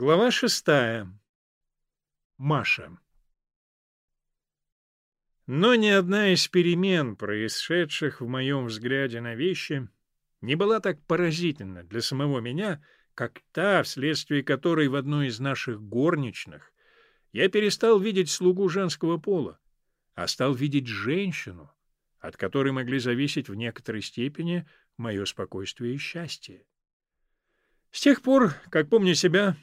Глава шестая. Маша. Но ни одна из перемен, происшедших в моем взгляде на вещи, не была так поразительна для самого меня, как та, вследствие которой в одной из наших горничных я перестал видеть слугу женского пола, а стал видеть женщину, от которой могли зависеть в некоторой степени мое спокойствие и счастье. С тех пор, как помню себя,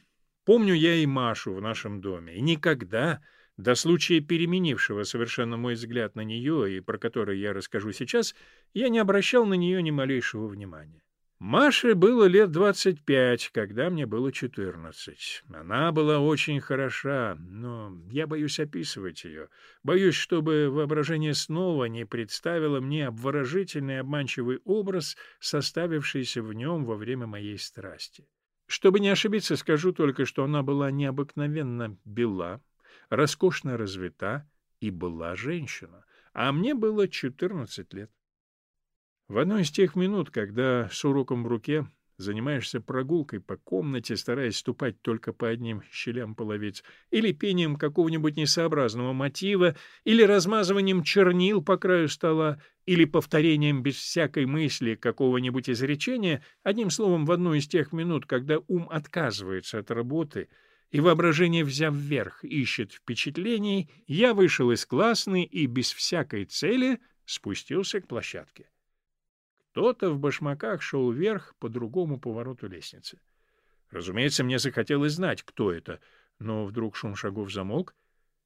Помню я и Машу в нашем доме, и никогда, до случая переменившего совершенно мой взгляд на нее, и про который я расскажу сейчас, я не обращал на нее ни малейшего внимания. Маше было лет двадцать пять, когда мне было четырнадцать. Она была очень хороша, но я боюсь описывать ее. Боюсь, чтобы воображение снова не представило мне обворожительный обманчивый образ, составившийся в нем во время моей страсти. Чтобы не ошибиться, скажу только, что она была необыкновенно бела, роскошно развита и была женщина, а мне было 14 лет. В одной из тех минут, когда с уроком в руке занимаешься прогулкой по комнате, стараясь ступать только по одним щелям половиц, или пением какого-нибудь несообразного мотива, или размазыванием чернил по краю стола, или повторением без всякой мысли какого-нибудь изречения, одним словом, в одну из тех минут, когда ум отказывается от работы и воображение, взяв вверх, ищет впечатлений, я вышел из классной и без всякой цели спустился к площадке. Кто-то в башмаках шел вверх по другому повороту лестницы. Разумеется, мне захотелось знать, кто это, но вдруг шум шагов замолк,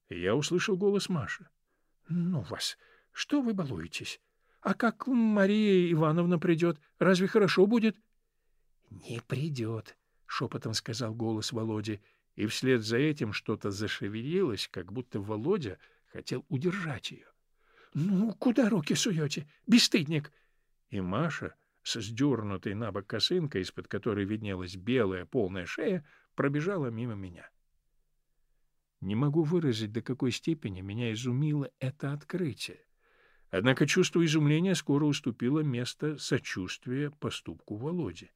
и я услышал голос Маши. — Ну вас, что вы балуетесь? А как Мария Ивановна придет, разве хорошо будет? — Не придет, — шепотом сказал голос Володи, и вслед за этим что-то зашевелилось, как будто Володя хотел удержать ее. — Ну, куда руки суете, бесстыдник? — и Маша с сдернутой на бок косынкой, из-под которой виднелась белая полная шея, пробежала мимо меня. Не могу выразить, до какой степени меня изумило это открытие. Однако чувство изумления скоро уступило место сочувствия поступку Володи.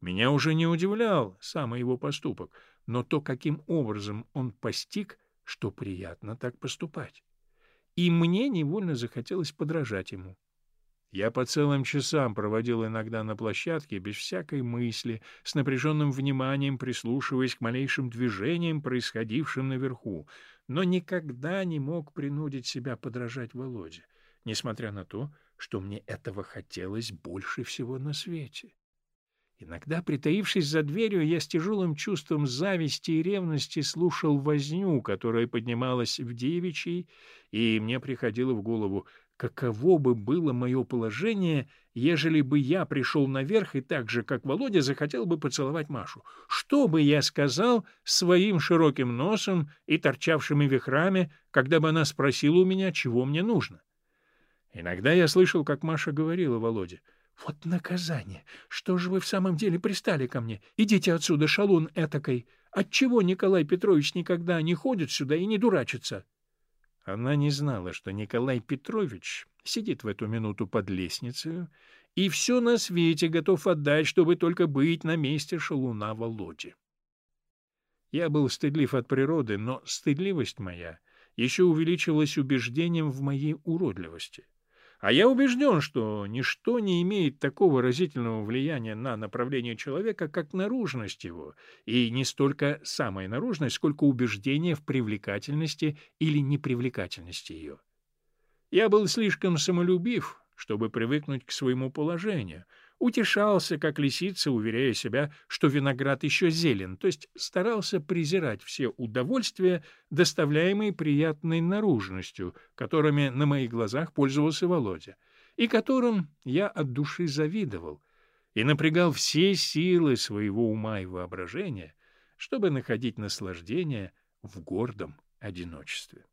Меня уже не удивлял самый его поступок, но то, каким образом он постиг, что приятно так поступать. И мне невольно захотелось подражать ему. Я по целым часам проводил иногда на площадке без всякой мысли, с напряженным вниманием прислушиваясь к малейшим движениям, происходившим наверху, но никогда не мог принудить себя подражать Володе, несмотря на то, что мне этого хотелось больше всего на свете. Иногда, притаившись за дверью, я с тяжелым чувством зависти и ревности слушал возню, которая поднималась в девичьей, и мне приходило в голову — каково бы было мое положение, ежели бы я пришел наверх и так же, как Володя, захотел бы поцеловать Машу? Что бы я сказал своим широким носом и торчавшими вихрами, когда бы она спросила у меня, чего мне нужно? Иногда я слышал, как Маша говорила Володе, «Вот наказание! Что же вы в самом деле пристали ко мне? Идите отсюда, шалун этакой! Отчего Николай Петрович никогда не ходит сюда и не дурачится?» Она не знала, что Николай Петрович сидит в эту минуту под лестницей и все на свете готов отдать, чтобы только быть на месте шалуна Володи. Я был стыдлив от природы, но стыдливость моя еще увеличилась убеждением в моей уродливости. А я убежден, что ничто не имеет такого разительного влияния на направление человека, как наружность его, и не столько самая наружность, сколько убеждение в привлекательности или непривлекательности ее. Я был слишком самолюбив, чтобы привыкнуть к своему положению — утешался, как лисица, уверяя себя, что виноград еще зелен, то есть старался презирать все удовольствия, доставляемые приятной наружностью, которыми на моих глазах пользовался Володя, и которым я от души завидовал, и напрягал все силы своего ума и воображения, чтобы находить наслаждение в гордом одиночестве.